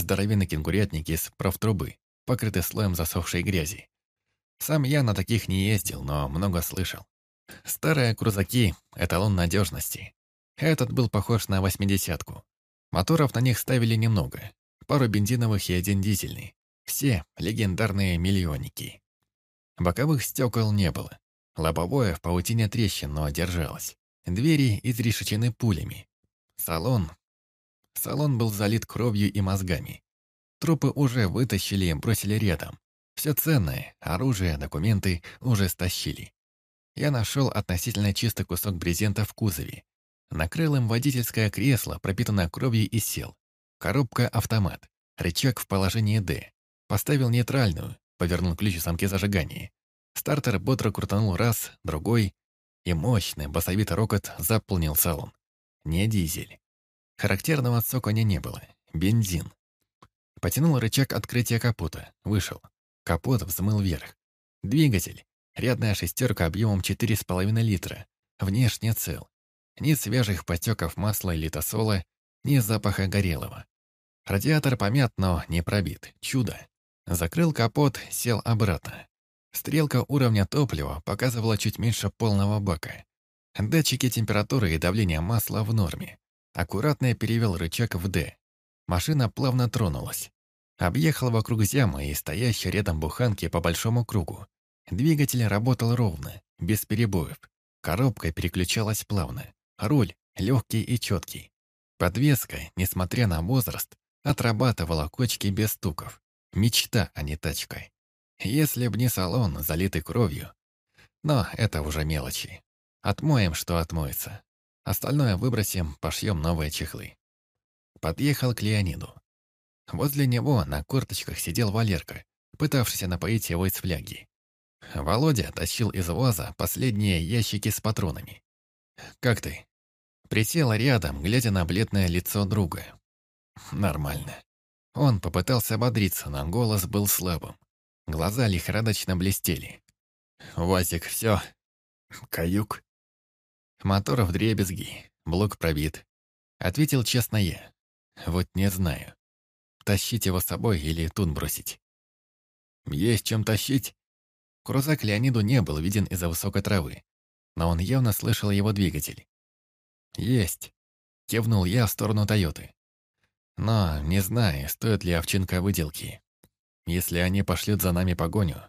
Здоровенный кенгурятник из профтрубы, покрытый слоем засохшей грязи. Сам я на таких не ездил, но много слышал. Старые крузаки — эталон надежности. Этот был похож на восьмидесятку. Моторов на них ставили немного. Пару бензиновых и один дизельный. Все легендарные миллионники. Боковых стекол не было. Лобовое в паутине трещин, но держалось. Двери изрешечены пулями. Салон... Салон был залит кровью и мозгами. Трупы уже вытащили и бросили рядом. Все ценное, оружие, документы уже стащили. Я нашел относительно чистый кусок брезента в кузове. Накрыл им водительское кресло, пропитанное кровью, и сел. Коробка-автомат. Рычаг в положении «Д». Поставил нейтральную, повернул ключ в замке зажигания. Стартер бодро крутанул раз, другой, и мощный басовитый рокот заполнил салон. Не дизель. Характерного цоканья не было. Бензин. Потянул рычаг открытия капота. Вышел. Капот взмыл вверх. Двигатель. Рядная шестерка объемом 4,5 литра. Внешне цел. Ни свежих потеков масла или тосола, ни запаха горелого. Радиатор помят, но не пробит. Чудо. Закрыл капот, сел обратно. Стрелка уровня топлива показывала чуть меньше полного бака. Датчики температуры и давления масла в норме. Аккуратно перевел рычаг в «Д». Машина плавно тронулась. Объехал вокруг зямы и стоящей рядом буханки по большому кругу. Двигатель работал ровно, без перебоев. Коробка переключалась плавно. Руль легкий и четкий. Подвеска, несмотря на возраст, отрабатывала кочки без стуков. Мечта, а не тачка. Если б не салон, залитый кровью. Но это уже мелочи. Отмоем, что отмоется. Остальное выбросим, пошьем новые чехлы. Подъехал к Леониду. Возле него на корточках сидел Валерка, пытавшийся напоить его из фляги. Володя тащил из ваза последние ящики с патронами. «Как ты?» Присела рядом, глядя на бледное лицо друга. «Нормально». Он попытался ободриться, но голос был слабым. Глаза лихорадочно блестели. «Вазик, все. Каюк». Мотор в дребезги, блок пробит. Ответил честно я. Вот не знаю. Тащить его с собой или тут бросить? Есть чем тащить. Крузак Леониду не был виден из-за высокой травы, но он явно слышал его двигатель. «Есть», — кивнул я в сторону Тойоты. «Но не знаю, стоит ли овчинка выделки. Если они пошлют за нами погоню.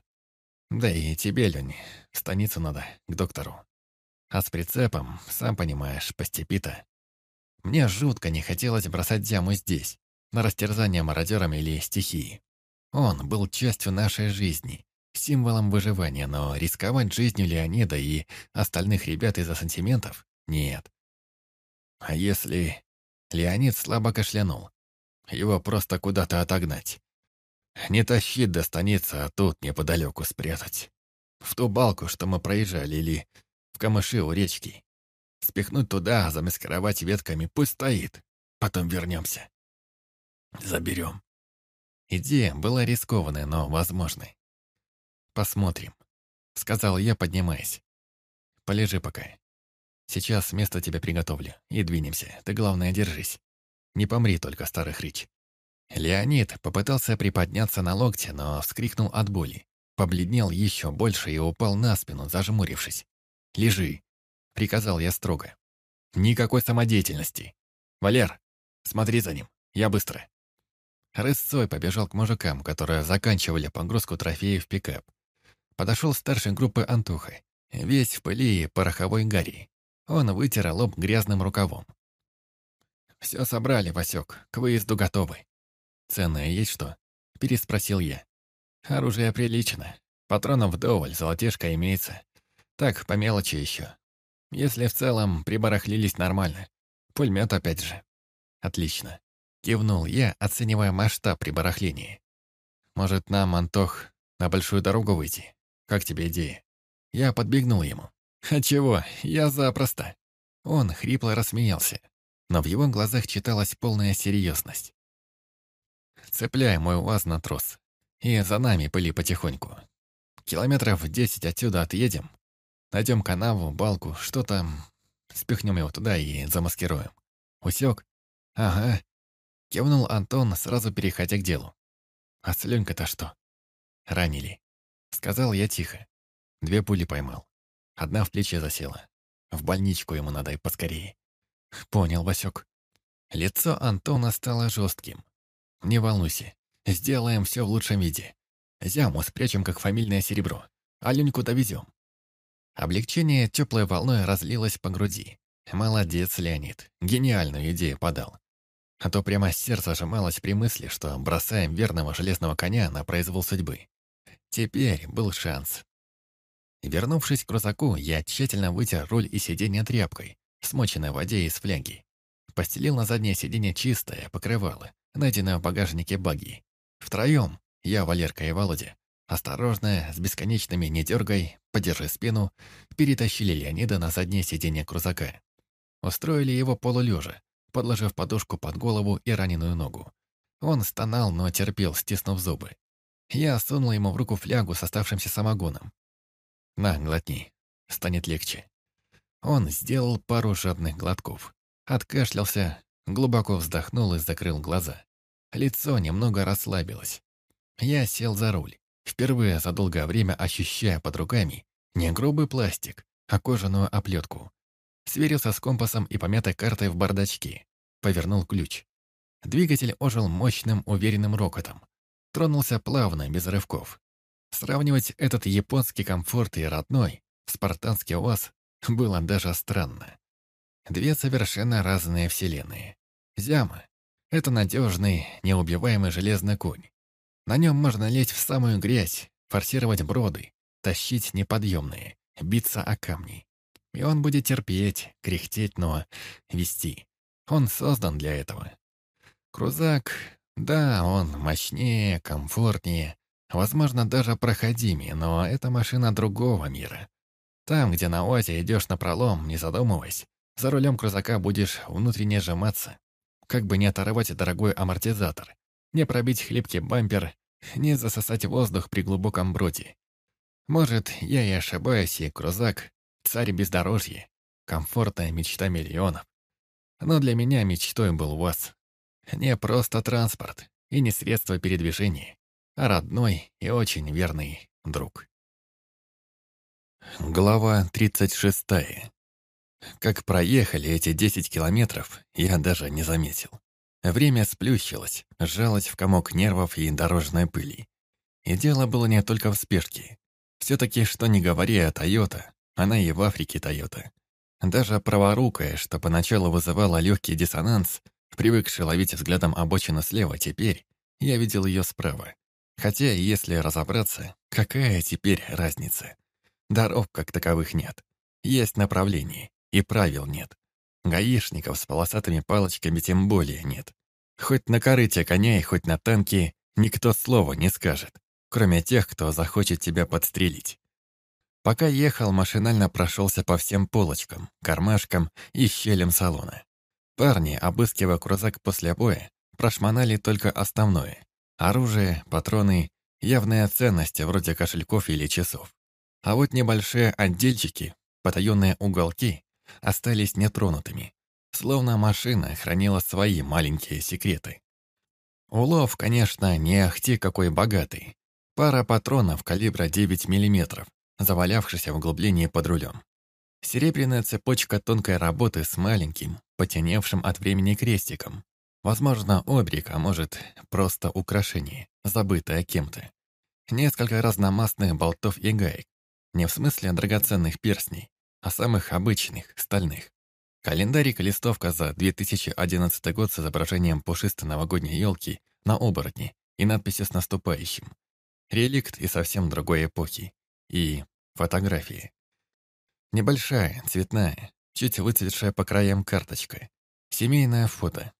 Да и тебе, Лень, в станицу надо, к доктору. А с прицепом, сам понимаешь, по. Мне жутко не хотелось бросать Зяму здесь, на растерзание мародерам или стихии. Он был частью нашей жизни, символом выживания, но рисковать жизнью Леонида и остальных ребят из-за сантиментов — нет. А если... Леонид слабо кашлянул. Его просто куда-то отогнать. Не тащить до станицы, а тут неподалеку спрятать. В ту балку, что мы проезжали, или в камыши у речки. Спихнуть туда, замаскировать ветками, пусть стоит. Потом вернемся. Заберем. Идея была рискованной, но возможной. «Посмотрим», — сказал я, поднимаясь. «Полежи пока. Сейчас место тебе приготовлю, и двинемся. Ты, главное, держись. Не помри только, старый хрич». Леонид попытался приподняться на локте, но вскрикнул от боли. Побледнел еще больше и упал на спину, зажмурившись. «Лежи», — приказал я строго. «Никакой самодеятельности. Валер, смотри за ним, я быстро». Рысцой побежал к мужикам, которые заканчивали погрузку трофеев в пикап. Подошел старший группы Антуха, весь в пыли и пороховой гари. Он вытер лоб грязным рукавом. «Все собрали, Васек, к выезду готовы. «Ценное есть что?» — переспросил я. «Оружие прилично. Патронов вдоволь, золотишко имеется. Так, по мелочи еще. Если в целом прибарахлились нормально. Пулемет опять же». «Отлично». Кивнул я, оценивая масштаб прибарахления. «Может, нам, Антох, на большую дорогу выйти? Как тебе идея?» Я подбегнул ему. «А чего? Я запросто». Он хрипло рассмеялся, но в его глазах читалась полная серьезность. Цепляй мой УАЗ на трос. И за нами пыли потихоньку. Километров десять отсюда отъедем. Найдем канаву, балку, что там. Спихнем его туда и замаскируем. Усек? Ага. Кивнул Антон, сразу переходя к делу. А Сленька-то что? Ранили. Сказал я тихо. Две пули поймал. Одна в плече засела. В больничку ему надо и поскорее. Понял, Васек. Лицо Антона стало жестким. Не волнуйся. Сделаем все в лучшем виде. Зяму спрячем, как фамильное серебро. Аленьку довезем. Облегчение теплой волной разлилось по груди. Молодец, Леонид. Гениальную идею подал. А то прямо сердце сжималось при мысли, что бросаем верного железного коня на произвол судьбы. Теперь был шанс. Вернувшись к рюкзаку, я тщательно вытер руль и сиденье тряпкой, смоченной в воде из фляги. Постелил на заднее сиденье чистое покрывало, найденное в багажнике багги. Втроем, я, Валерка и Володя, осторожно, с бесконечными «не дергай», «подержи спину», перетащили Леонида на заднее сиденье крузака. Устроили его полулежа, подложив подушку под голову и раненую ногу. Он стонал, но терпел, стиснув зубы. Я сунул ему в руку флягу с оставшимся самогоном. «На, глотни, станет легче». Он сделал пару жадных глотков, откашлялся, глубоко вздохнул и закрыл глаза. Лицо немного расслабилось. Я сел за руль, впервые за долгое время ощущая под руками не грубый пластик, а кожаную оплетку. Сверился с компасом и помятой картой в бардачке. Повернул ключ. Двигатель ожил мощным, уверенным рокотом. Тронулся плавно, без рывков. Сравнивать этот японский комфорт и родной, спартанский УАЗ, было даже странно. Две совершенно разные вселенные. Зяма — это надежный, неубиваемый железный конь. На нем можно лезть в самую грязь, форсировать броды, тащить неподъемные, биться о камни. И он будет терпеть, кряхтеть, но вести. Он создан для этого. Крузак, да, он мощнее, комфортнее, возможно, даже проходимее, но это машина другого мира. Там, где на ОАЗе идешь на пролом, не задумываясь, за рулем крузака будешь внутренне сжиматься, как бы не оторвать дорогой амортизатор, не пробить хлипкий бампер, не засосать воздух при глубоком броде. Может, я и ошибаюсь, и крузак — царь бездорожья, комфортная мечта миллионов. Но для меня мечтой был УАЗ. Не просто транспорт и не средство передвижения, а родной и очень верный друг. Глава 36. Как проехали эти 10 километров, я даже не заметил. Время сплющилось, сжалось в комок нервов и дорожной пыли. И дело было не только в спешке. Все-таки, что не говори о Тойота, она и в Африке Тойота. Даже праворукая, что поначалу вызывала легкий диссонанс, привыкший ловить взглядом обочину слева, теперь я видел ее справа. Хотя, если разобраться, какая теперь разница? Дорог как таковых нет. Есть направление, и правил нет. Гаишников с полосатыми палочками тем более нет. Хоть на корыте коня и хоть на танке никто слова не скажет, кроме тех, кто захочет тебя подстрелить. Пока ехал, машинально прошелся по всем полочкам, кармашкам и щелям салона. Парни, обыскивая крузак после боя, прошмонали только основное. Оружие, патроны, явные ценности вроде кошельков или часов. А вот небольшие отдельчики, потаенные уголки, остались нетронутыми. Словно машина хранила свои маленькие секреты. Улов, конечно, не ахти какой богатый. Пара патронов калибра 9 миллиметров завалявшийся в углублении под рулем. Серебряная цепочка тонкой работы с маленьким, потеневшим от времени крестиком. Возможно, обрик, а может, просто украшение, забытое кем-то. Несколько разномастных болтов и гаек. Не в смысле драгоценных перстней, а самых обычных, стальных. Календарик и листовка за 2011 год с изображением пушистой новогодней елки на оборотне и надписью с наступающим. Реликт и совсем другой эпохи. И Фотографии. Небольшая, цветная, чуть выцветшая по краям карточка. Семейное фото.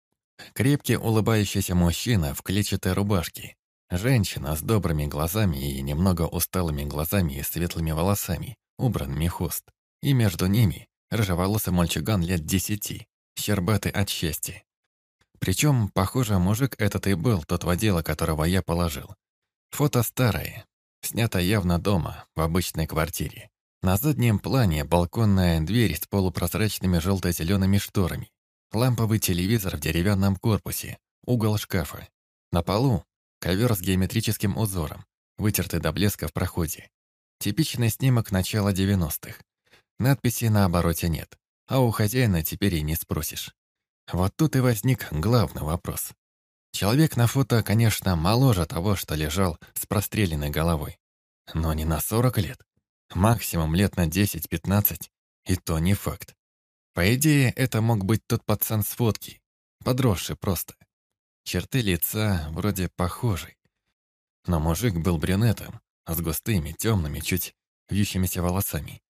Крепкий улыбающийся мужчина в клетчатой рубашке. Женщина с добрыми глазами и немного усталыми глазами и светлыми волосами, убранными хвост. И между ними рыжеволосый мальчуган лет десяти, щербатый от счастья. Причем, похоже, мужик этот и был тот водила, которого я положил. Фото старое, Снято явно дома, в обычной квартире. На заднем плане балконная дверь с полупрозрачными желто-зелеными шторами. Ламповый телевизор в деревянном корпусе, угол шкафа. На полу ковер с геометрическим узором, вытертый до блеска в проходе. Типичный снимок начала 90-х. Надписи на обороте нет, а у хозяина теперь и не спросишь. Вот тут и возник главный вопрос. Человек на фото, конечно, моложе того, что лежал с простреленной головой. Но не на 40 лет. Максимум лет на 10-15, и то не факт. По идее, это мог быть тот пацан с фотки, подросший просто. Черты лица вроде похожи. Но мужик был брюнетом, с густыми, темными, чуть вьющимися волосами.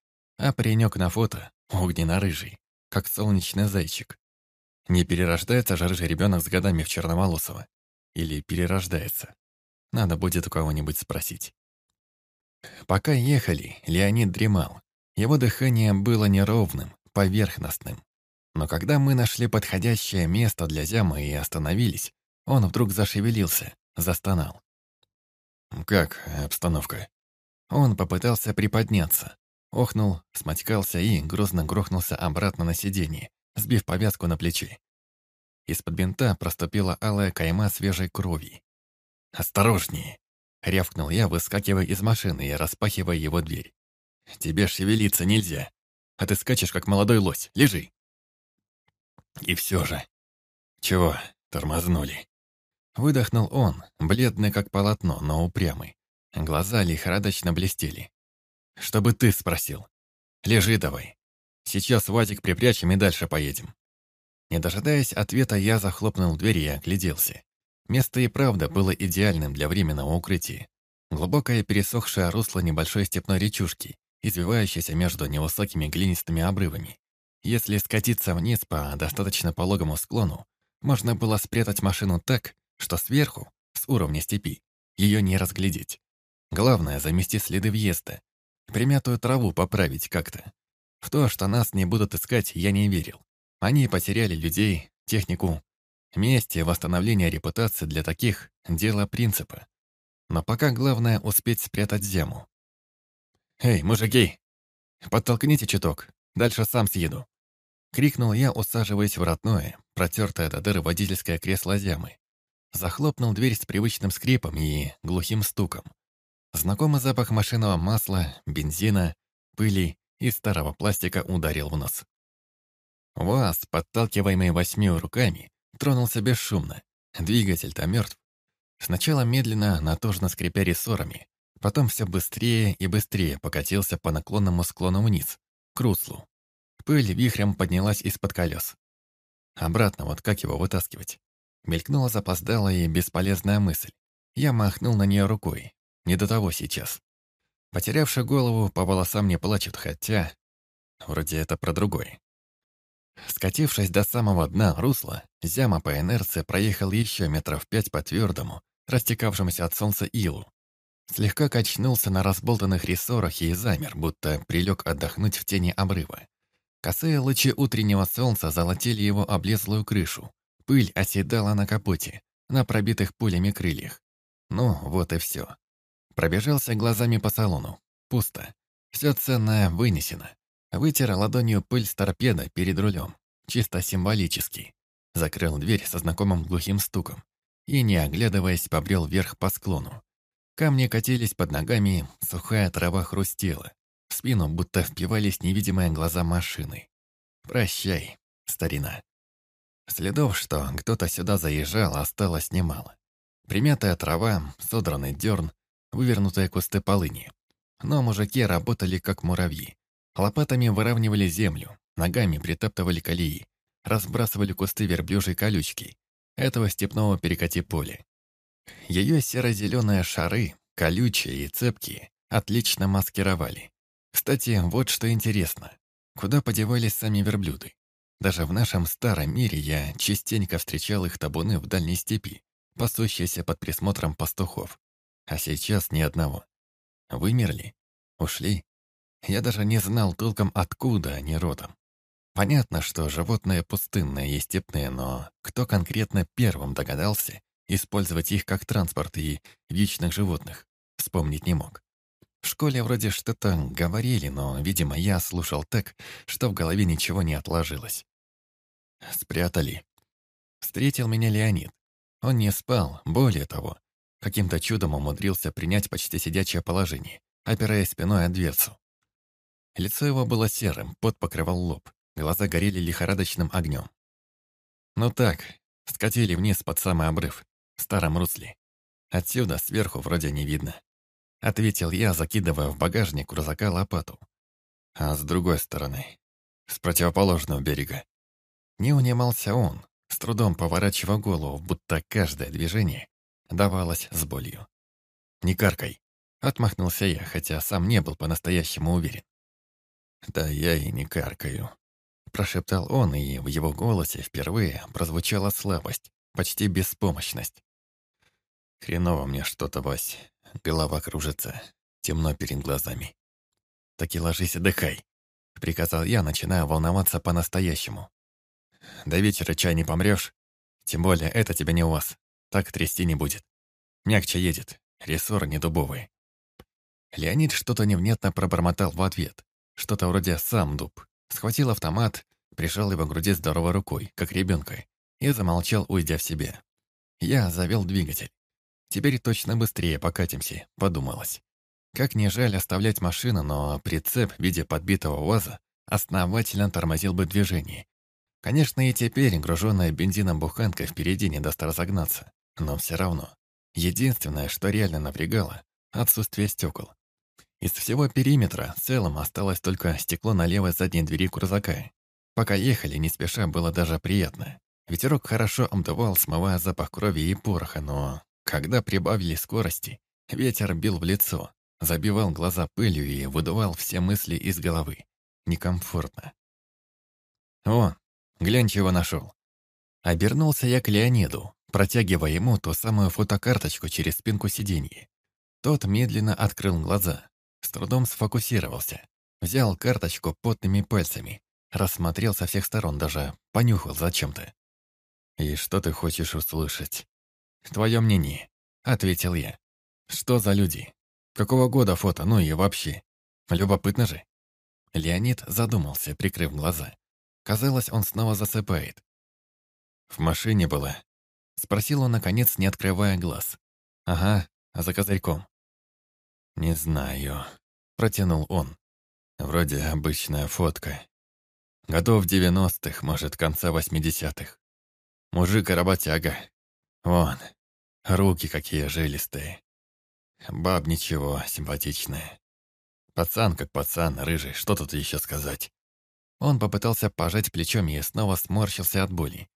А паренек на фото огненно-рыжий, как солнечный зайчик. Не перерождается же рыжий ребенок с годами в черноволосого. Или перерождается. Надо будет у кого-нибудь спросить. Пока ехали, Леонид дремал. Его дыхание было неровным, поверхностным. Но когда мы нашли подходящее место для зяма и остановились, он вдруг зашевелился, застонал. «Как обстановка?» Он попытался приподняться, охнул, смочкался и грозно грохнулся обратно на сиденье, сбив повязку на плечи. Из-под бинта проступила алая кайма свежей крови. «Осторожнее!» — рявкнул я, выскакивая из машины и распахивая его дверь. «Тебе шевелиться нельзя, а ты скачешь, как молодой лось. Лежи!» И все же... Чего тормознули? Выдохнул он, бледный как полотно, но упрямый. Глаза лихорадочно блестели. «Чтобы ты спросил. Лежи давай. Сейчас Вадик припрячем и дальше поедем». Не дожидаясь ответа, я захлопнул дверь и огляделся. Место и правда было идеальным для временного укрытия. Глубокое пересохшее русло небольшой степной речушки, извивающейся между невысокими глинистыми обрывами. Если скатиться вниз по достаточно пологому склону, можно было спрятать машину так, что сверху, с уровня степи, ее не разглядеть. Главное — замести следы въезда. Примятую траву поправить как-то. В то, что нас не будут искать, я не верил. Они потеряли людей, технику. Месть и восстановление репутации для таких — дело принципа. Но пока главное — успеть спрятать зему. «Эй, мужики! Подтолкните чуток, дальше сам съеду!» Крикнул я, усаживаясь в родное, протертое до дыры водительское кресло зямы. Захлопнул дверь с привычным скрипом и глухим стуком. Знакомый запах машинного масла, бензина, пыли и старого пластика ударил в нос. УАЗ, подталкиваемый восьмью руками, тронулся бесшумно. Двигатель-то мертв. Сначала медленно, натужно скрипя рессорами, потом все быстрее и быстрее покатился по наклонному склону вниз, к руслу. Пыль вихрем поднялась из-под колес. Обратно вот как его вытаскивать? Мелькнула запоздалая и бесполезная мысль. Я махнул на нее рукой. Не до того сейчас. Потерявший голову по волосам не плачут, хотя... Вроде это про другой. Скатившись до самого дна русла, Зяма по инерции проехал еще метров пять по твердому, растекавшемуся от солнца илу. Слегка качнулся на разболтанных рессорах и замер, будто прилег отдохнуть в тени обрыва. Косые лучи утреннего солнца золотили его облезлую крышу. Пыль оседала на капоте, на пробитых пулями крыльях. Ну, вот и все. Пробежался глазами по салону. Пусто. Все ценное вынесено. Вытер ладонью пыль с торпеда перед рулем. Чисто символически. Закрыл дверь со знакомым глухим стуком. И, не оглядываясь, побрел вверх по склону. Камни катились под ногами, сухая трава хрустела. В спину будто впивались невидимые глаза машины. «Прощай, старина». Следов, что кто-то сюда заезжал, осталось немало. Примятая трава, содранный дерн, вывернутые кусты полыни. Но мужики работали как муравьи. Лопатами выравнивали землю, ногами притаптывали колеи, разбрасывали кусты верблюжьей колючки, этого степного перекати поля. Ее серо-зеленые шары, колючие и цепкие, отлично маскировали. Кстати, вот что интересно. Куда подевались сами верблюды? Даже в нашем старом мире я частенько встречал их табуны в дальней степи, пасущиеся под присмотром пастухов. А сейчас ни одного. Вымерли? Ушли? Я даже не знал толком, откуда они родом. Понятно, что животные пустынные и степные, но кто конкретно первым догадался использовать их как транспорт и вечных животных, вспомнить не мог. В школе вроде что-то говорили, но, видимо, я слушал так, что в голове ничего не отложилось. Спрятали. Встретил меня Леонид. Он не спал, более того, каким-то чудом умудрился принять почти сидячее положение, опираясь спиной о дверцу. Лицо его было серым, пот покрывал лоб, глаза горели лихорадочным огнем. Ну так, скатили вниз под самый обрыв, в старом русле. Отсюда, сверху, вроде не видно. Ответил я, закидывая в багажник рюкзака лопату. А с другой стороны, с противоположного берега. Не унимался он, с трудом поворачивая голову, будто каждое движение давалось с болью. «Не каркай», — отмахнулся я, хотя сам не был по-настоящему уверен. «Да я и не каркаю», — прошептал он, и в его голосе впервые прозвучала слабость, почти беспомощность. «Хреново мне что-то, Вась. Голова кружится, темно перед глазами». «Так и ложись и отдыхай», — приказал я, начиная волноваться по-настоящему. «До вечера чай не помрёшь? Тем более это тебе не у вас. Так трясти не будет. Мягче едет, рессоры не дубовые». Леонид что-то невнятно пробормотал в ответ, что-то вроде «сам дуб». Схватил автомат, прижал его к груди здоровой рукой, как ребенка, и замолчал, уйдя в себя. Я завел двигатель. Теперь точно быстрее покатимся, подумалось. Как не жаль оставлять машину, но прицеп в виде подбитого УАЗа основательно тормозил бы движение. Конечно, и теперь груженная бензином буханка впереди не даст разогнаться, но все равно. Единственное, что реально напрягало — отсутствие стекол. Из всего периметра в целом осталось только стекло на левой задней двери крузака. Пока ехали, не спеша, было даже приятно. Ветерок хорошо обдувал, смывая запах крови и пороха, но когда прибавили скорости, ветер бил в лицо, забивал глаза пылью и выдувал все мысли из головы. Некомфортно. «О, глянь, чего нашел!» Обернулся я к Леониду, протягивая ему ту самую фотокарточку через спинку сиденья. Тот медленно открыл глаза. С трудом сфокусировался. Взял карточку потными пальцами. Рассмотрел со всех сторон, даже понюхал зачем-то. «И что ты хочешь услышать?» «Твое мнение», — ответил я. «Что за люди? Какого года фото, ну и вообще? Любопытно же». Леонид задумался, прикрыв глаза. Казалось, он снова засыпает. «В машине была?» Спросил он, наконец, не открывая глаз. «Ага, за козырьком». «Не знаю», — протянул он. «Вроде обычная фотка. Годов девяностых, может, конца восьмидесятых. Мужик и работяга. Вон, руки какие жилистые. Баб ничего, симпатичная. Пацан как пацан, рыжий, что тут еще сказать?» Он попытался пожать плечом и снова сморщился от боли.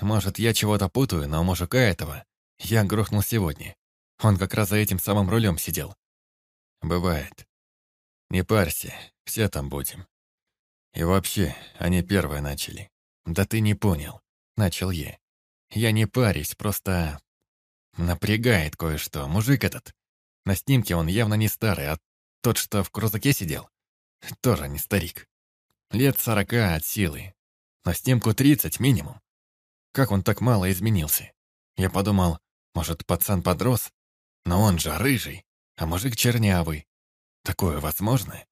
«Может, я чего-то путаю, но мужика этого я грохнул сегодня. Он как раз за этим самым рулем сидел. Бывает. Не парься, все там будем. И вообще, они первые начали. Да ты не понял. Начал я. Я не парюсь, просто... Напрягает кое-что. Мужик этот. На снимке он явно не старый, а тот, что в крузаке сидел, тоже не старик. Лет сорока от силы. На снимку тридцать минимум. Как он так мало изменился? Я подумал, может, пацан подрос? Но он же рыжий, а мужик чернявый. Такое возможно?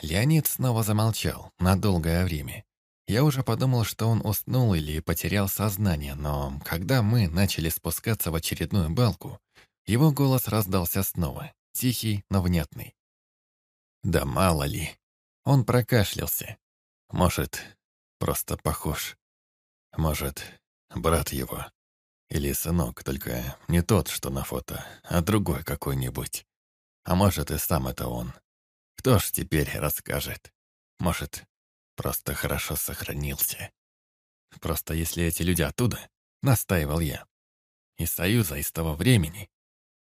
Леонид снова замолчал на долгое время. Я уже подумал, что он уснул или потерял сознание, но когда мы начали спускаться в очередную балку, его голос раздался снова, тихий, но внятный. «Да мало ли». Он прокашлялся. «Может, просто похож. Может, брат его. Или сынок, только не тот, что на фото, а другой какой-нибудь. А может, и сам это он. Кто ж теперь расскажет? Может, просто хорошо сохранился. Просто если эти люди оттуда, настаивал я, из Союза, из того времени,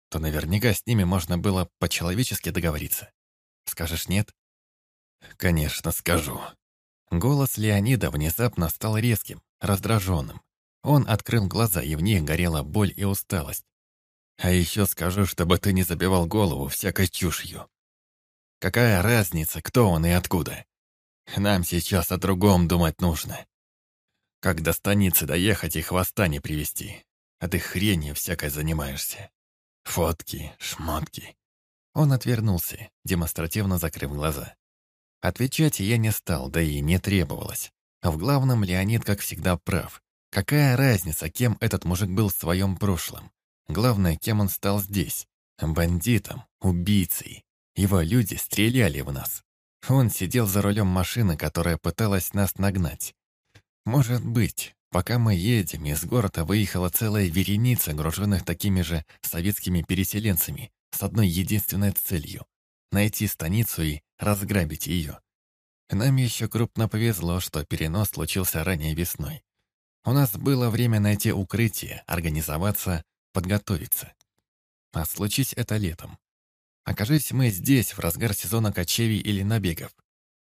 то наверняка с ними можно было по-человечески договориться. Скажешь нет? Конечно, скажу. Голос Леонида внезапно стал резким, раздраженным. Он открыл глаза, и в них горела боль и усталость. А еще скажу, чтобы ты не забивал голову всякой чушью. Какая разница, кто он и откуда? Нам сейчас о другом думать нужно. Как до станицы доехать и хвоста не привести. А ты хренью всякой занимаешься. Фотки, шмотки. Он отвернулся, демонстративно закрыв глаза. Отвечать я не стал, да и не требовалось. В главном Леонид, как всегда, прав. Какая разница, кем этот мужик был в своем прошлом? Главное, кем он стал здесь. Бандитом, убийцей. Его люди стреляли в нас. Он сидел за рулем машины, которая пыталась нас нагнать. Может быть, пока мы едем, из города выехала целая вереница, груженных такими же советскими переселенцами, с одной единственной целью — найти станицу и разграбить ее. Нам еще крупно повезло, что перенос случился ранней весной. У нас было время найти укрытие, организоваться, подготовиться. А случись это летом. Окажись мы здесь, в разгар сезона кочевий или набегов.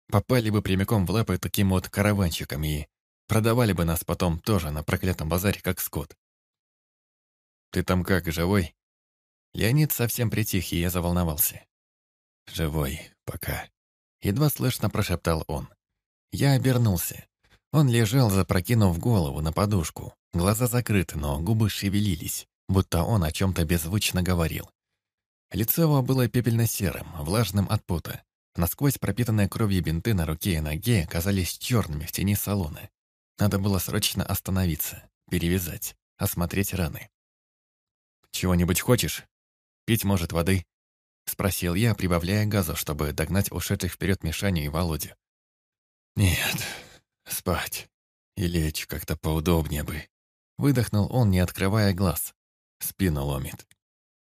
Попали бы прямиком в лапы таким вот караванщикам и продавали бы нас потом тоже на проклятом базаре, как скот. «Ты там как, живой?» Леонид совсем притих, и я заволновался. «Живой, пока», — едва слышно прошептал он. Я обернулся. Он лежал, запрокинув голову на подушку. Глаза закрыты, но губы шевелились, будто он о чем-то беззвучно говорил. Лицо его было пепельно-серым, влажным от пота. Насквозь пропитанные кровью бинты на руке и ноге казались черными в тени салона. Надо было срочно остановиться, перевязать, осмотреть раны. «Чего-нибудь хочешь? Пить, может, воды?» Спросил я, прибавляя газу, чтобы догнать ушедших вперед Мишаню и Володю. «Нет, Спать. И лечь как-то поудобнее бы. Выдохнул он, не открывая глаз. Спину ломит.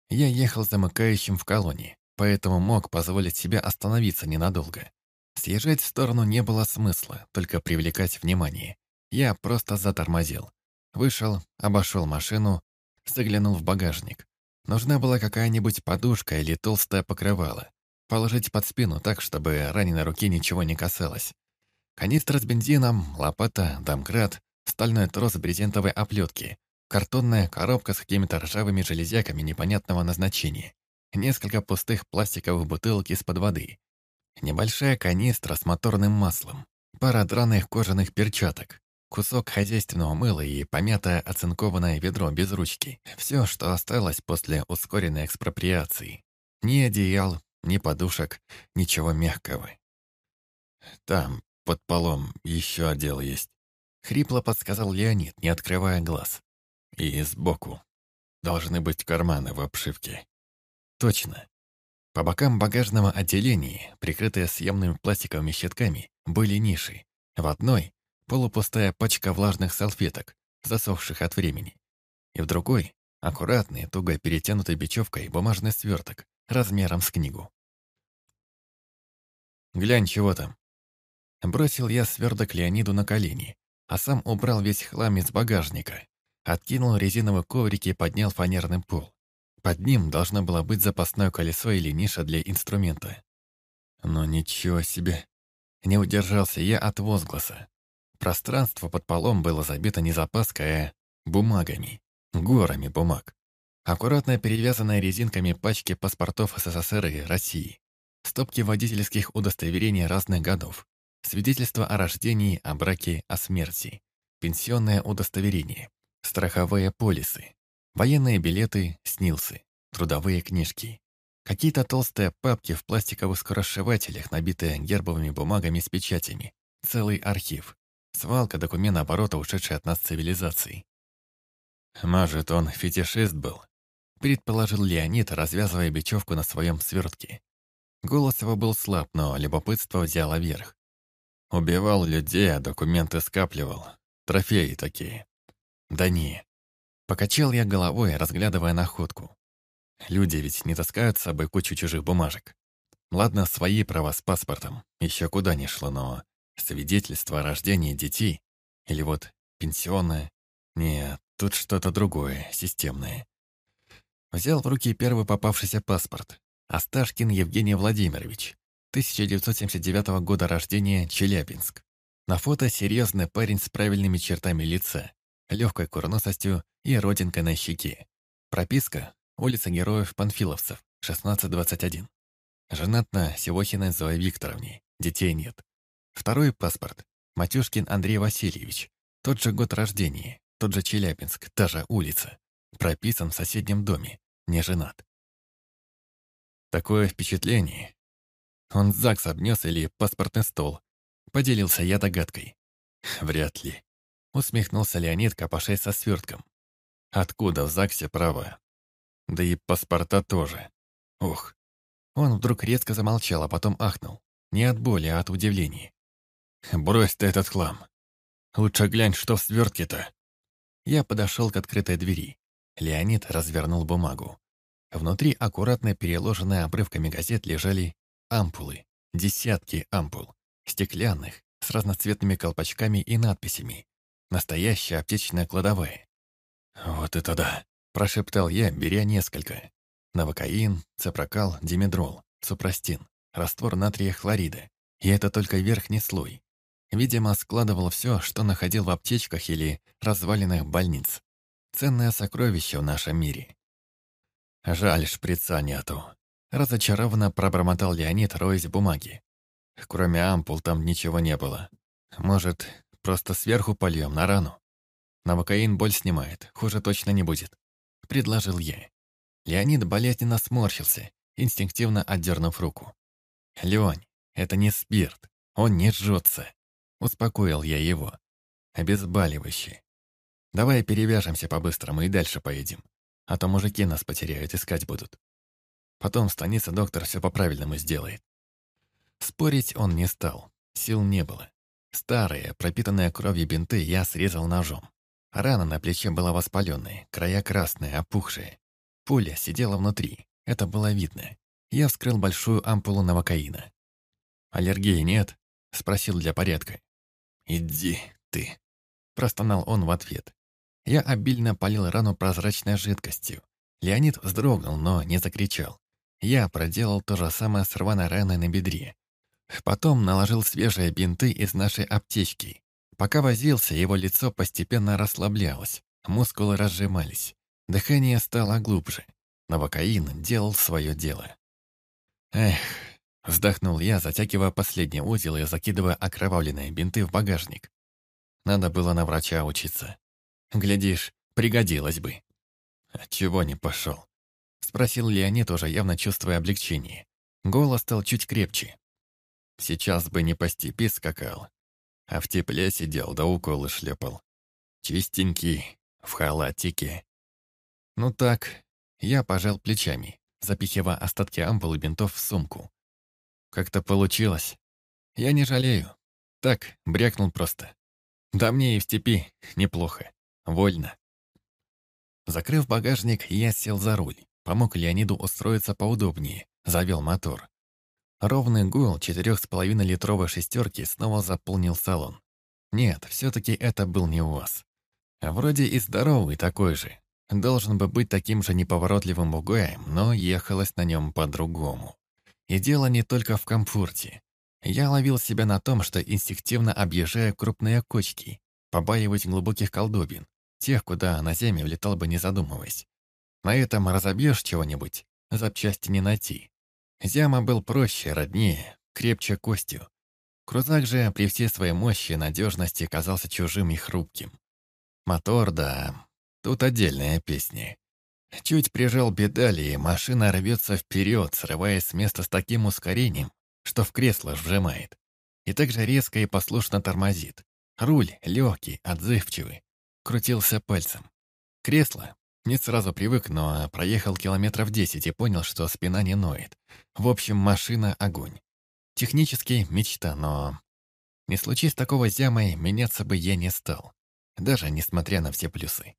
Я ехал замыкающим в колонии, поэтому мог позволить себе остановиться ненадолго. Съезжать в сторону не было смысла, только привлекать внимание. Я просто затормозил. Вышел, обошел машину, заглянул в багажник. Нужна была какая-нибудь подушка или толстое покрывало. Положить под спину так, чтобы раненой руки ничего не касалось. Канистра с бензином, лопата, домкрат, стальной трос брезентовой оплетки, картонная коробка с какими-то ржавыми железяками непонятного назначения, несколько пустых пластиковых бутылок из-под воды, небольшая канистра с моторным маслом, пара драных кожаных перчаток, кусок хозяйственного мыла и помятое оцинкованное ведро без ручки. Все, что осталось после ускоренной экспроприации. Ни одеял, ни подушек, ничего мягкого. Там, под полом еще отдел есть. Хрипло подсказал Леонид, не открывая глаз. И сбоку. Должны быть карманы в обшивке. Точно. По бокам багажного отделения, прикрытые съемными пластиковыми щитками, были ниши. В одной — полупустая пачка влажных салфеток, засохших от времени. И в другой — аккуратный, туго перетянутый бечевкой бумажный сверток, размером с книгу. «Глянь, чего там», Бросил я сверток Леониду на колени, а сам убрал весь хлам из багажника. Откинул резиновый коврик и поднял фанерный пол. Под ним должно было быть запасное колесо или ниша для инструмента. Но ничего себе. Не удержался я от возгласа. Пространство под полом было забито не запаской, а бумагами. Горами бумаг. Аккуратно перевязанные резинками пачки паспортов СССР и России. Стопки водительских удостоверений разных годов свидетельство о рождении, о браке, о смерти, пенсионное удостоверение, страховые полисы, военные билеты, снилсы, трудовые книжки, какие-то толстые папки в пластиковых скоросшивателях, набитые гербовыми бумагами с печатями, целый архив, свалка документа оборота ушедшей от нас цивилизации. «Может, он фетишист был?» предположил Леонид, развязывая бечевку на своем свертке. Голос его был слаб, но любопытство взяло верх. Убивал людей, а документы скапливал. Трофеи такие. Да не. Покачал я головой, разглядывая находку. Люди ведь не таскают с собой кучу чужих бумажек. Ладно, свои права с паспортом, еще куда ни шло, но свидетельство о рождении детей или вот пенсионное. Нет, тут что-то другое, системное. Взял в руки первый попавшийся паспорт. Асташкин Евгений Владимирович. 1979 года рождения, Челябинск. На фото серьезный парень с правильными чертами лица, легкой курносостью и родинкой на щеке. Прописка – улица Героев Панфиловцев, 1621. Женат на Севохиной Зое Викторовне, детей нет. Второй паспорт – Матюшкин Андрей Васильевич, тот же год рождения, тот же Челябинск, та же улица. Прописан в соседнем доме, не женат. Такое впечатление, он ЗАГС обнес или паспортный стол. Поделился я догадкой. Вряд ли. Усмехнулся Леонид, копошей со свертком. Откуда в ЗАГСе право? Да и паспорта тоже. Ух. Он вдруг резко замолчал, а потом ахнул. Не от боли, а от удивления. «Брось ты этот хлам. Лучше глянь, что в свертке-то». Я подошел к открытой двери. Леонид развернул бумагу. Внутри аккуратно переложенные обрывками газет лежали ампулы. Десятки ампул. Стеклянных, с разноцветными колпачками и надписями. Настоящая аптечная кладовая. «Вот это да!» – прошептал я, беря несколько. Новокаин, цепрокал, димедрол, супрастин, раствор натрия хлорида. И это только верхний слой. Видимо, складывал все, что находил в аптечках или развалинах больниц. Ценное сокровище в нашем мире. Жаль, шприца нету. Разочарованно пробормотал Леонид, роясь в бумаге. Кроме ампул там ничего не было. Может, просто сверху польем на рану? Навокаин боль снимает, хуже точно не будет. Предложил я. Леонид болезненно сморщился, инстинктивно отдернув руку. «Лёнь, это не спирт, он не жжется. Успокоил я его. Обезболивающее. Давай перевяжемся по-быстрому и дальше поедем. А то мужики нас потеряют, искать будут. Потом в станице доктор все по-правильному сделает. Спорить он не стал. Сил не было. Старые, пропитанные кровью бинты я срезал ножом. Рана на плече была воспаленная, края красные, опухшие. Пуля сидела внутри, это было видно. Я вскрыл большую ампулу новокаина. «Аллергии нет?» — спросил для порядка. «Иди ты», — простонал он в ответ. Я обильно полил рану прозрачной жидкостью. Леонид вздрогнул, но не закричал. Я проделал то же самое с рваной раной на бедре. Потом наложил свежие бинты из нашей аптечки. Пока возился, его лицо постепенно расслаблялось, мускулы разжимались. Дыхание стало глубже. Новокаин делал свое дело. Эх, Вздохнул я, затягивая последний узел и закидывая окровавленные бинты в багажник. Надо было на врача учиться. Глядишь, пригодилось бы. Чего не пошел? Спросил Леонид, уже явно чувствуя облегчение. Голос стал чуть крепче. Сейчас бы не по степи скакал, а в тепле сидел да уколы шлепал. Чистенький, в халатике. Ну так, я пожал плечами, запихивая остатки ампул и бинтов в сумку. Как-то получилось. Я не жалею. Так, брякнул просто. Да мне и в степи неплохо. Вольно. Закрыв багажник, я сел за руль. Помог Леониду устроиться поудобнее. Завел мотор. Ровный гул четырех с половиной литровой шестерки снова заполнил салон. Нет, все-таки это был не УАЗ. Вроде и здоровый такой же. Должен бы быть таким же неповоротливым бугаем, но ехалось на нем по-другому. И дело не только в комфорте. Я ловил себя на том, что инстинктивно объезжаю крупные кочки, побаивать глубоких колдобин, тех, куда на землю влетал бы не задумываясь. На этом разобьешь чего-нибудь, запчасти не найти. Зяма был проще, роднее, крепче костью. Крузак же при всей своей мощи и надежности казался чужим и хрупким. Мотор, да, тут отдельная песня. Чуть прижал педали, и машина рвется вперед, срываясь с места с таким ускорением, что в кресло сжимает. И также резко и послушно тормозит. Руль легкий, отзывчивый. Крутился пальцем. Кресло. Не сразу привык, но проехал километров десять и понял, что спина не ноет. В общем, машина — огонь. Технически мечта, но... Не случись такого зямой, меняться бы я не стал. Даже несмотря на все плюсы.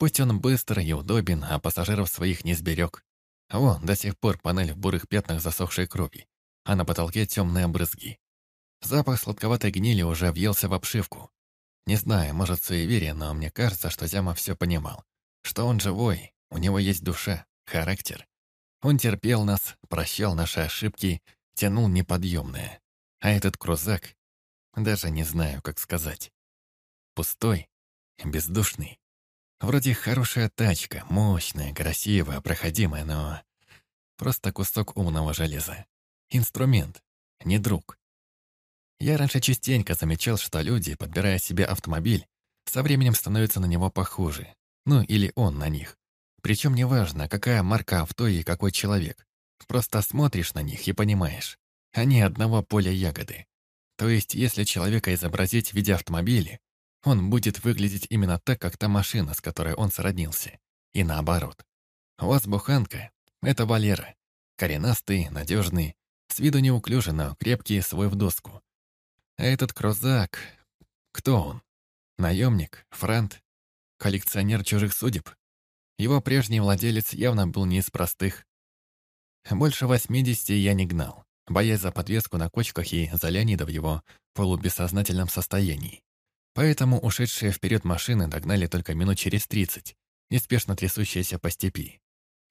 Пусть он быстр и удобен, а пассажиров своих не сберег. Вон, до сих пор панель в бурых пятнах засохшей крови, а на потолке темные брызги. Запах сладковатой гнили уже въелся в обшивку. Не знаю, может, суеверие, но мне кажется, что Зяма все понимал. Что он живой, у него есть душа, характер. Он терпел нас, прощал наши ошибки, тянул неподъемное. А этот крузак, даже не знаю, как сказать. Пустой, бездушный. Вроде хорошая тачка, мощная, красивая, проходимая, но... Просто кусок умного железа. Инструмент, не друг. Я раньше частенько замечал, что люди, подбирая себе автомобиль, со временем становятся на него похожи. Ну, или он на них. Причем неважно, какая марка авто и какой человек. Просто смотришь на них и понимаешь. Они одного поля ягоды. То есть, если человека изобразить в виде автомобиля, он будет выглядеть именно так, как та машина, с которой он сроднился. И наоборот. У вас буханка — это Валера. Коренастый, надежный, с виду неуклюжий, но крепкий, свой в доску. А этот крузак... Кто он? Наемник? Франт? Коллекционер чужих судеб? Его прежний владелец явно был не из простых. Больше 80 я не гнал, боясь за подвеску на кочках и за Леонида в его полубессознательном состоянии. Поэтому ушедшие вперед машины догнали только минут через 30, неспешно трясущиеся по степи.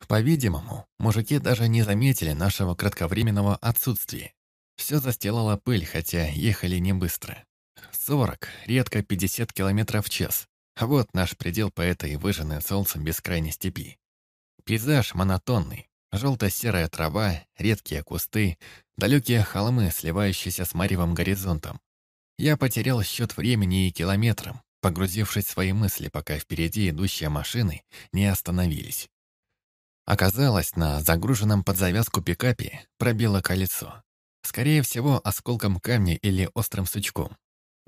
По-видимому, мужики даже не заметили нашего кратковременного отсутствия. Все застилала пыль, хотя ехали не быстро. 40, редко 50 км в час. Вот наш предел по этой выжженной солнцем бескрайней степи. Пейзаж монотонный. Желто-серая трава, редкие кусты, далекие холмы, сливающиеся с маревым горизонтом. Я потерял счет времени и километрам, погрузившись в свои мысли, пока впереди идущие машины не остановились. Оказалось, на загруженном под завязку пикапе пробило колесо. Скорее всего, осколком камня или острым сучком.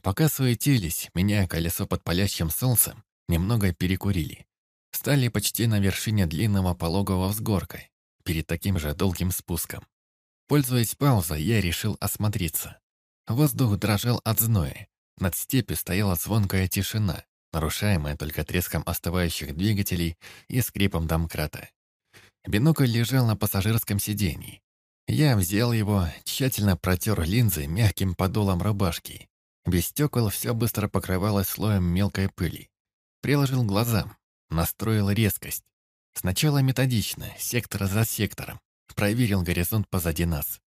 Пока суетились, меняя колесо под палящим солнцем, немного перекурили. Стали почти на вершине длинного пологого взгорка, перед таким же долгим спуском. Пользуясь паузой, я решил осмотреться. Воздух дрожал от зноя. Над степью стояла звонкая тишина, нарушаемая только треском остывающих двигателей и скрипом домкрата. Бинокль лежал на пассажирском сиденье. Я взял его, тщательно протер линзы мягким подолом рубашки. Без стекол все быстро покрывалось слоем мелкой пыли. Приложил глазам, настроил резкость. Сначала методично, сектор за сектором. Проверил горизонт позади нас.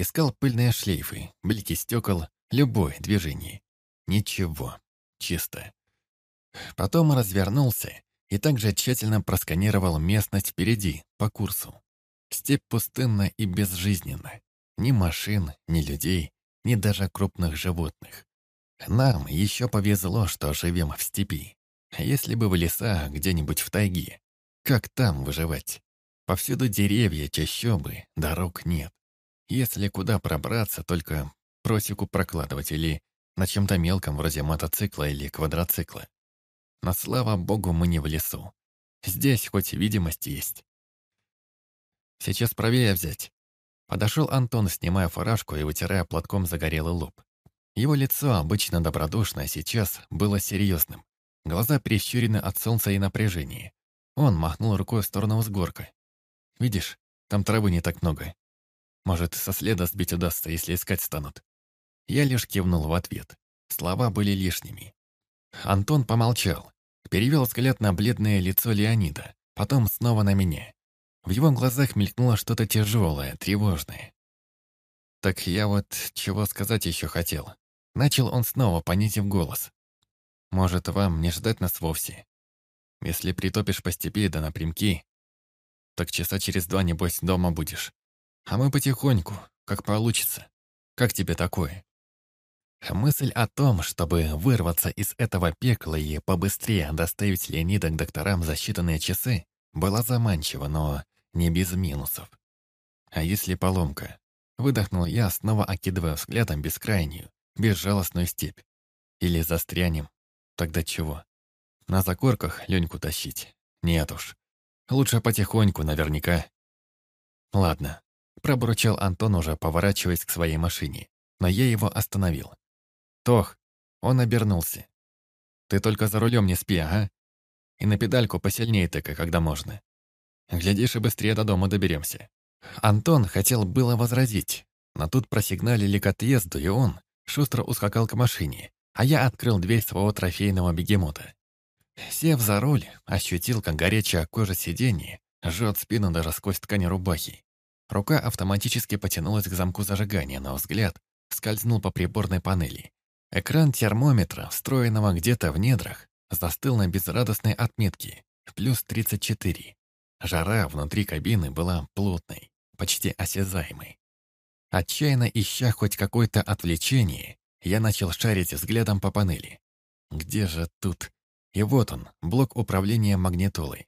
Искал пыльные шлейфы, блики стекол, любое движение. Ничего. Чисто. Потом развернулся и также тщательно просканировал местность впереди, по курсу. Степь пустынна и безжизненна. Ни машин, ни людей, ни даже крупных животных. Нам еще повезло, что живем в степи. Если бы в лесах где-нибудь в тайге, как там выживать? Повсюду деревья, чащобы, дорог нет. Если куда пробраться, только просеку прокладывать или на чем-то мелком, вроде мотоцикла или квадроцикла. Но слава богу, мы не в лесу. Здесь хоть видимость есть. Сейчас правее взять. Подошел Антон, снимая фуражку и вытирая платком загорелый лоб. Его лицо, обычно добродушное, сейчас было серьезным. Глаза прищурены от солнца и напряжения. Он махнул рукой в сторону взгорка. «Видишь, там травы не так много. Может, со следа сбить удастся, если искать станут». Я лишь кивнул в ответ. Слова были лишними. Антон помолчал, перевел взгляд на бледное лицо Леонида, потом снова на меня. В его глазах мелькнуло что-то тяжелое, тревожное. «Так я вот чего сказать еще хотел. Начал он снова, понизив голос. «Может, вам не ждать нас вовсе? Если притопишь по степи да напрямки, так часа через два, небось, дома будешь. А мы потихоньку, как получится. Как тебе такое?» Мысль о том, чтобы вырваться из этого пекла и побыстрее доставить Леонида к докторам за считанные часы, была заманчива, но не без минусов. А если поломка? Выдохнул я, снова окидывая взглядом бескрайнюю, безжалостную степь. Или застрянем. Тогда чего? На закорках Леньку тащить? Нет уж. Лучше потихоньку, наверняка. Ладно. Пробурчал Антон, уже поворачиваясь к своей машине. Но я его остановил. Тох, он обернулся. Ты только за рулем не спи, ага? И на педальку посильнее тыкай, когда можно. Глядишь, и быстрее до дома доберемся. Антон хотел было возразить, но тут просигналили к отъезду, и он, шустро ускакал к машине, а я открыл дверь своего трофейного бегемота. Сев за руль, ощутил, как горячая кожа сиденья жжет спину даже сквозь ткань рубахи. Рука автоматически потянулась к замку зажигания, но взгляд скользнул по приборной панели. Экран термометра, встроенного где-то в недрах, застыл на безрадостной отметке плюс 34. Жара внутри кабины была плотной, почти осязаемой. Отчаянно ища хоть какое-то отвлечение, я начал шарить взглядом по панели. Где же тут? И вот он, блок управления магнитолой.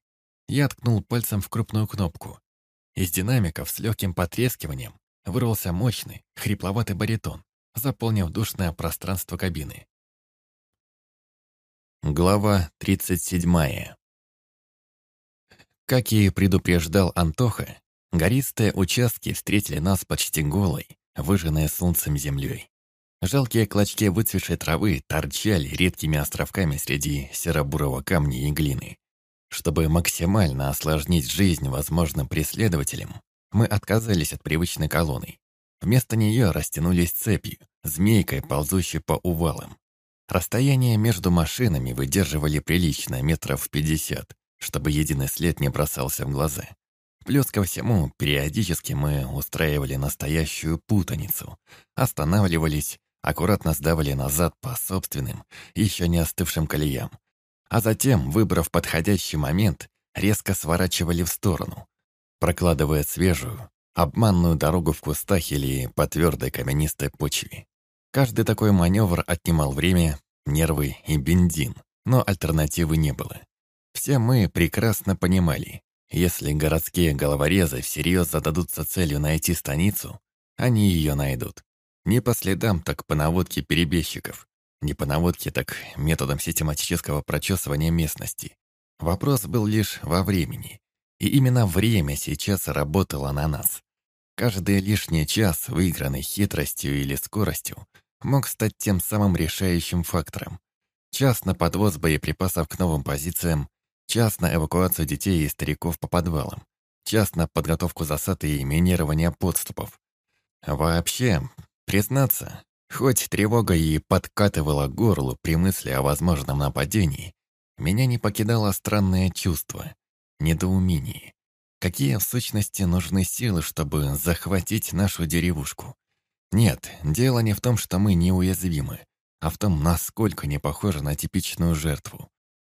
Я ткнул пальцем в крупную кнопку. Из динамиков с легким потрескиванием вырвался мощный, хрипловатый баритон, заполнив душное пространство кабины. Глава 37. Как и предупреждал Антоха, гористые участки встретили нас почти голой, выжженные солнцем землей. Жалкие клочки выцветшей травы торчали редкими островками среди серо-бурого камня и глины. Чтобы максимально осложнить жизнь возможным преследователям, мы отказались от привычной колонны. Вместо нее растянулись цепью, змейкой, ползущей по увалам. Расстояние между машинами выдерживали прилично, метров пятьдесят, чтобы единый след не бросался в глаза. Плюс ко всему, периодически мы устраивали настоящую путаницу. Останавливались, аккуратно сдавали назад по собственным, еще не остывшим колеям. А затем, выбрав подходящий момент, резко сворачивали в сторону, прокладывая свежую, обманную дорогу в кустах или по твердой каменистой почве. Каждый такой маневр отнимал время, нервы и бензин, но альтернативы не было. Все мы прекрасно понимали, если городские головорезы всерьез зададутся целью найти станицу, они ее найдут. Не по следам, так по наводке перебежчиков. Не по наводке, так методом систематического прочесывания местности. Вопрос был лишь во времени. И именно время сейчас работало на нас. Каждый лишний час, выигранный хитростью или скоростью, мог стать тем самым решающим фактором. Час на подвоз боеприпасов к новым позициям, час на эвакуацию детей и стариков по подвалам, час на подготовку засад и минирование подступов. Вообще, признаться, хоть тревога и подкатывала горло при мысли о возможном нападении, меня не покидало странное чувство, недоумение. Какие в сущности нужны силы, чтобы захватить нашу деревушку? Нет, дело не в том, что мы неуязвимы, а в том, насколько не похожи на типичную жертву.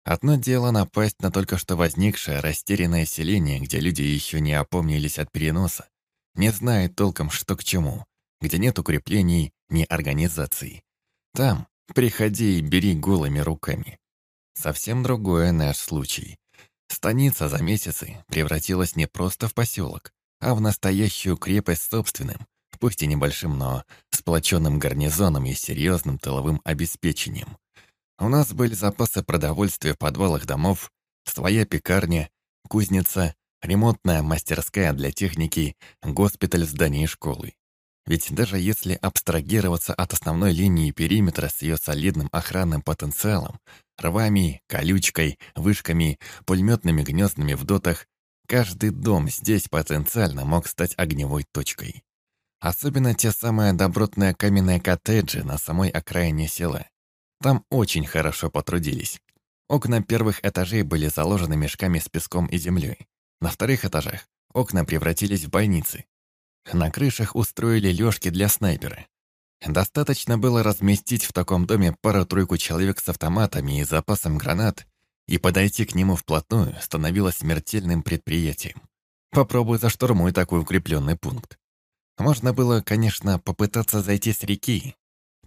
Одно дело напасть на только что возникшее растерянное селение, где люди еще не опомнились от переноса, не знает толком, что к чему, где нет укреплений, ни организаций. Там приходи и бери голыми руками. Совсем другое наш случай. Станица за месяцы превратилась не просто в поселок, а в настоящую крепость собственным, пусть и небольшим, но сплоченным гарнизоном и серьезным тыловым обеспечением. У нас были запасы продовольствия в подвалах домов, своя пекарня, кузница, ремонтная мастерская для техники, госпиталь в здании школы. Ведь даже если абстрагироваться от основной линии периметра с ее солидным охранным потенциалом, рвами, колючкой, вышками, пулеметными гнездами в дотах, каждый дом здесь потенциально мог стать огневой точкой. Особенно те самые добротные каменные коттеджи на самой окраине села. Там очень хорошо потрудились. Окна первых этажей были заложены мешками с песком и землей. На вторых этажах окна превратились в бойницы, на крышах устроили лёжки для снайпера. Достаточно было разместить в таком доме пару-тройку человек с автоматами и запасом гранат, и подойти к нему вплотную становилось смертельным предприятием. Попробуй заштурмуй такой укрепленный пункт. Можно было, конечно, попытаться зайти с реки.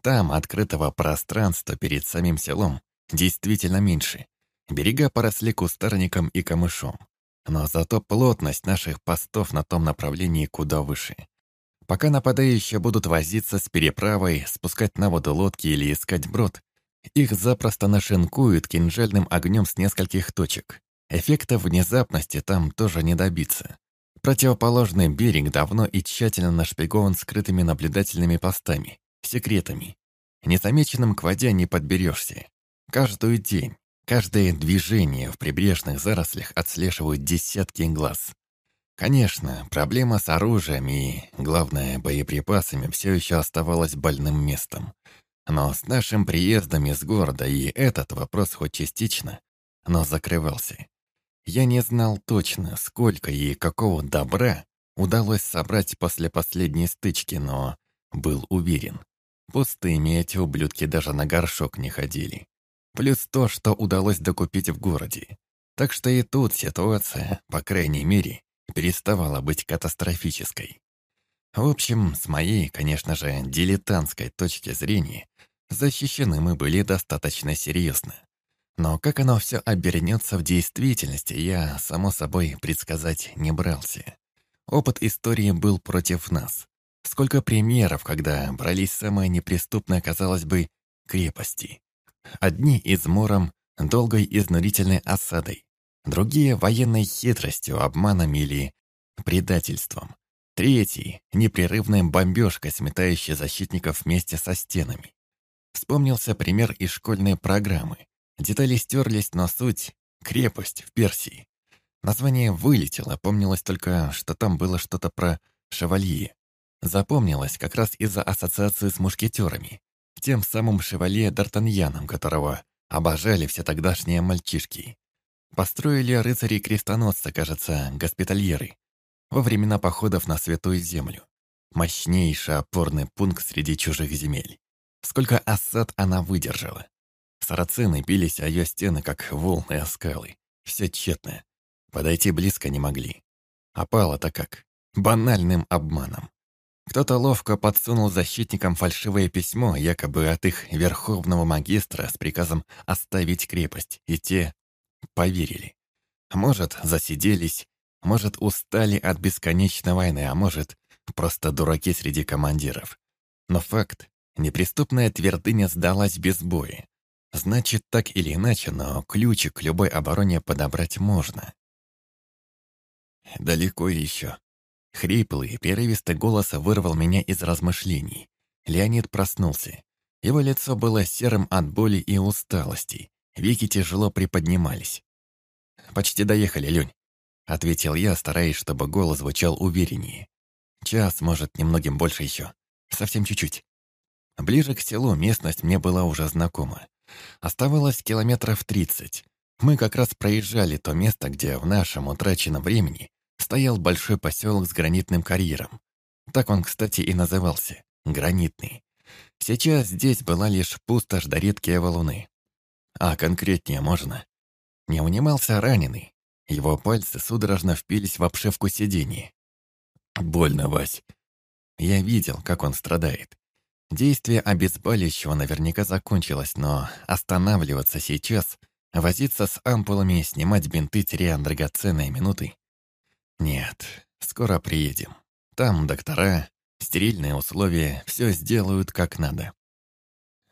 Там открытого пространства перед самим селом действительно меньше. Берега поросли кустарником и камышом. Но зато плотность наших постов на том направлении куда выше. Пока нападающие будут возиться с переправой, спускать на воду лодки или искать брод, их запросто нашинкуют кинжальным огнем с нескольких точек. Эффекта внезапности там тоже не добиться. Противоположный берег давно и тщательно нашпигован скрытыми наблюдательными постами, секретами. Незамеченным к воде не подберешься. Каждый день, Каждое движение в прибрежных зарослях отслеживают десятки глаз. Конечно, проблема с оружием и, главное, боеприпасами все еще оставалась больным местом. Но с нашим приездом из города и этот вопрос хоть частично, но закрывался. Я не знал точно, сколько и какого добра удалось собрать после последней стычки, но был уверен. Пустыми эти ублюдки даже на горшок не ходили. Плюс то, что удалось докупить в городе. Так что и тут ситуация, по крайней мере, переставала быть катастрофической. В общем, с моей, конечно же, дилетантской точки зрения, защищены мы были достаточно серьезно. Но как оно все обернется в действительности, я, само собой, предсказать не брался. Опыт истории был против нас. Сколько примеров, когда брались самые неприступные, казалось бы, крепости. Одни измором, долгой изнурительной осадой, другие — военной хитростью, обманом или предательством. Третий — непрерывная бомбежка, сметающая защитников вместе со стенами. Вспомнился пример из школьной программы. Детали стерлись, но суть — крепость в Персии. Название вылетело, помнилось только, что там было что-то про шевалье. Запомнилось как раз из-за ассоциации с мушкетерами. Тем самым шевалье Д'Артаньяном, которого обожали все тогдашние мальчишки. Построили рыцари-крестоносцы, кажется, госпитальеры, во времена походов на Святую Землю. Мощнейший опорный пункт среди чужих земель. Сколько осад она выдержала. Сарацины бились о ее стены, как волны о скалы. Все тщетно. Подойти близко не могли. А пало-то как? Банальным обманом. Кто-то ловко подсунул защитникам фальшивое письмо, якобы от их верховного магистра с приказом оставить крепость, и те поверили. Может, засиделись, может, устали от бесконечной войны, а может, просто дураки среди командиров. Но факт, неприступная твердыня сдалась без боя. Значит, так или иначе, но ключик любой обороне подобрать можно. Далеко еще. Хриплый, перерывистый голос вырвал меня из размышлений. Леонид проснулся. Его лицо было серым от боли и усталости. Веки тяжело приподнимались. «Почти доехали, Лень», — ответил я, стараясь, чтобы голос звучал увереннее. «Час, может, немногим больше еще. Совсем чуть-чуть». Ближе к селу местность мне была уже знакома. Оставалось километров тридцать. Мы как раз проезжали то место, где в нашем утраченном времени стоял большой поселок с гранитным карьером. Так он, кстати, и назывался — Гранитный. Сейчас здесь была лишь пустошь да редкие валуны. А конкретнее можно. Не унимался раненый. Его пальцы судорожно впились в обшивку сиденья. «Больно, Вась». Я видел, как он страдает. Действие обезболивающего наверняка закончилось, но останавливаться сейчас, возиться с ампулами, снимать бинты, теряя драгоценные минуты, нет, скоро приедем. Там доктора, стерильные условия, все сделают как надо.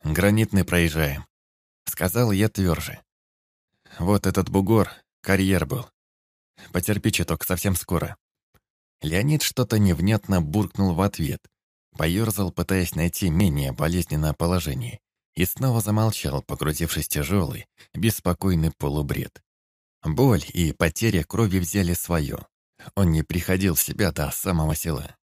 Гранитный проезжаем. Сказал я тверже. Вот этот бугор, карьер был. Потерпи чуток, совсем скоро. Леонид что-то невнятно буркнул в ответ, поерзал, пытаясь найти менее болезненное положение, и снова замолчал, погрузившись в тяжелый, беспокойный полубред. Боль и потеря крови взяли свое. Он не приходил в себя до самого села.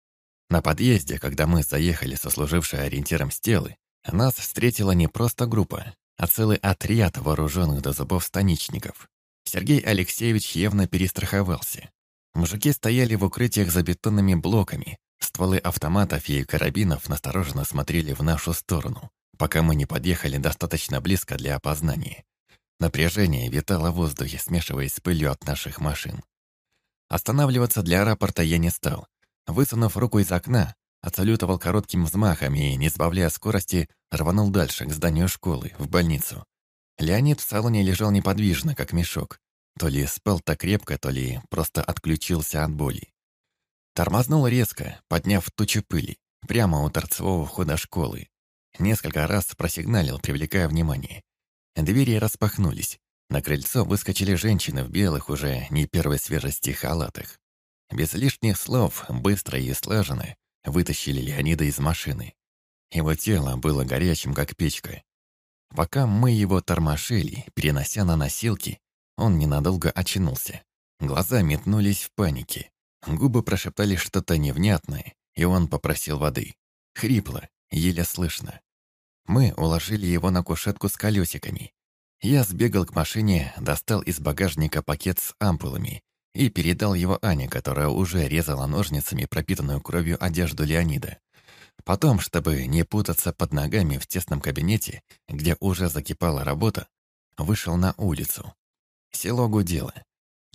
На подъезде, когда мы заехали со служившей ориентиром стелы, нас встретила не просто группа, а целый отряд вооруженных до зубов станичников. Сергей Алексеевич явно перестраховался. Мужики стояли в укрытиях за бетонными блоками, стволы автоматов и карабинов настороженно смотрели в нашу сторону, пока мы не подъехали достаточно близко для опознания. Напряжение витало в воздухе, смешиваясь с пылью от наших машин. Останавливаться для рапорта я не стал. Высунув руку из окна, отсалютовал коротким взмахом и, не сбавляя скорости, рванул дальше, к зданию школы, в больницу. Леонид в салоне лежал неподвижно, как мешок. То ли спал так крепко, то ли просто отключился от боли. Тормознул резко, подняв тучу пыли, прямо у торцевого входа школы. Несколько раз просигналил, привлекая внимание. Двери распахнулись. На крыльцо выскочили женщины в белых, уже не первой свежести халатах. Без лишних слов, быстро и слаженно, вытащили Леонида из машины. Его тело было горячим, как печка. Пока мы его тормошили, перенося на носилки, он ненадолго очнулся. Глаза метнулись в панике. Губы прошептали что-то невнятное, и он попросил воды. Хрипло, еле слышно. Мы уложили его на кушетку с колесиками, я сбегал к машине, достал из багажника пакет с ампулами и передал его Ане, которая уже резала ножницами пропитанную кровью одежду Леонида. Потом, чтобы не путаться под ногами в тесном кабинете, где уже закипала работа, вышел на улицу. Село гудело.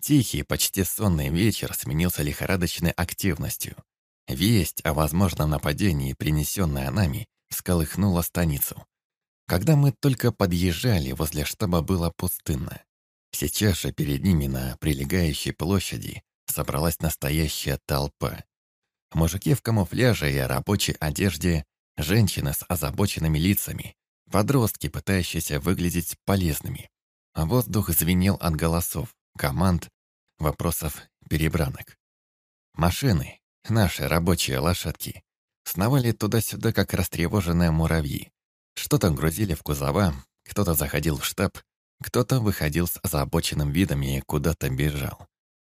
Тихий, почти сонный вечер сменился лихорадочной активностью. Весть о возможном нападении, принесенная нами, сколыхнула станицу. Когда мы только подъезжали, возле штаба было пустынно. Сейчас же перед ними на прилегающей площади собралась настоящая толпа. Мужики в камуфляже и рабочей одежде, женщины с озабоченными лицами, подростки, пытающиеся выглядеть полезными. Воздух звенел от голосов, команд, вопросов, перебранок. Машины, наши рабочие лошадки, сновали туда-сюда, как растревоженные муравьи. Что-то грузили в кузова, кто-то заходил в штаб, кто-то выходил с озабоченным видом и куда-то бежал.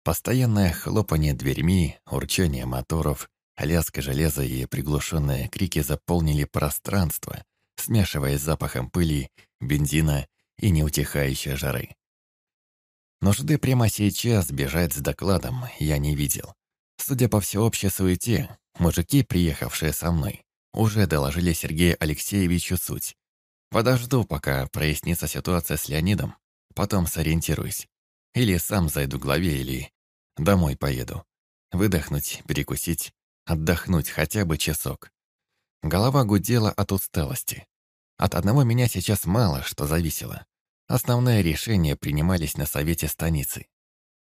Постоянное хлопанье дверьми, урчание моторов, лязг железа и приглушенные крики заполнили пространство, смешиваясь с запахом пыли, бензина и неутихающей жары. Нужды прямо сейчас бежать с докладом я не видел. Судя по всеобщей суете, мужики, приехавшие со мной, уже доложили Сергею Алексеевичу суть. Подожду, пока прояснится ситуация с Леонидом, потом сориентируюсь. Или сам зайду к главе, или домой поеду. Выдохнуть, перекусить, отдохнуть хотя бы часок. Голова гудела от усталости. От одного меня сейчас мало что зависело. Основные решения принимались на совете станицы.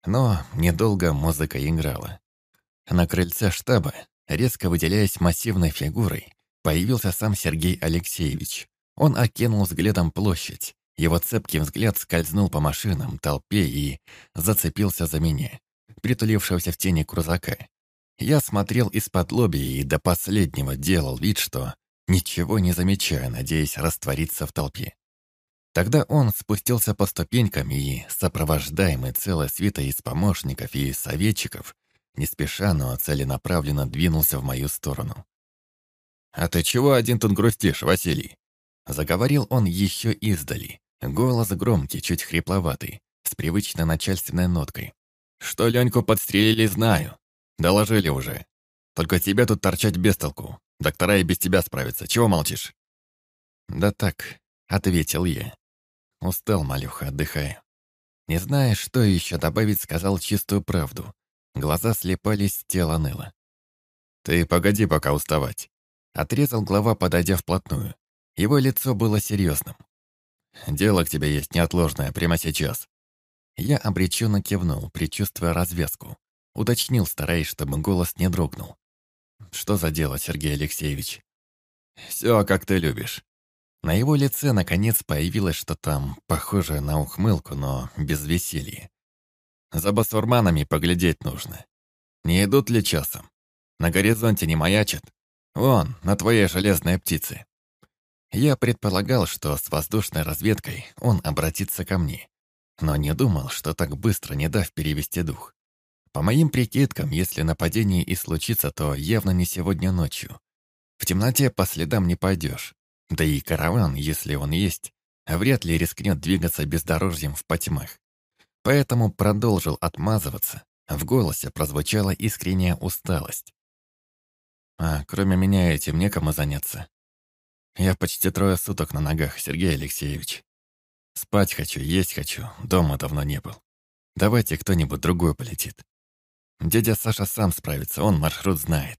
Но недолго музыка играла. На крыльце штаба, резко выделяясь массивной фигурой, появился сам Сергей Алексеевич. Он окинул взглядом площадь. Его цепкий взгляд скользнул по машинам, толпе и зацепился за меня, притулившегося в тени крузака. Я смотрел из-под лоби и до последнего делал вид, что ничего не замечаю, надеясь раствориться в толпе. Тогда он спустился по ступенькам и, сопровождаемый целой свитой из помощников и советчиков, не спеша, но целенаправленно двинулся в мою сторону. «А ты чего один тут грустишь, Василий?» Заговорил он еще издали. Голос громкий, чуть хрипловатый, с привычной начальственной ноткой. «Что Леньку подстрелили, знаю. Доложили уже. Только тебя тут торчать без толку. Доктора и без тебя справятся. Чего молчишь?» «Да так», — ответил я. Устал, малюха, отдыхаю. Не зная, что еще добавить, сказал чистую правду. Глаза слепались, тело ныло. «Ты погоди пока уставать», — отрезал глава, подойдя вплотную. Его лицо было серьезным. «Дело к тебе есть неотложное, прямо сейчас». Я обреченно кивнул, предчувствуя развязку. Уточнил, стараясь, чтобы голос не дрогнул. «Что за дело, Сергей Алексеевич?» «Все, как ты любишь». На его лице, наконец, появилось что-то похожее на ухмылку, но без веселья. «За басурманами поглядеть нужно. Не идут ли часом? На горизонте не маячат? Вон, на твоей железной птице». Я предполагал, что с воздушной разведкой он обратится ко мне, но не думал, что так быстро, не дав перевести дух. По моим прикидкам, если нападение и случится, то явно не сегодня ночью. В темноте по следам не пойдешь. Да и караван, если он есть, вряд ли рискнет двигаться бездорожьем в потьмах. Поэтому продолжил отмазываться. В голосе прозвучала искренняя усталость. А кроме меня этим некому заняться. Я почти трое суток на ногах, Сергей Алексеевич. Спать хочу, есть хочу, дома давно не был. Давайте кто-нибудь другой полетит. Дядя Саша сам справится, он маршрут знает.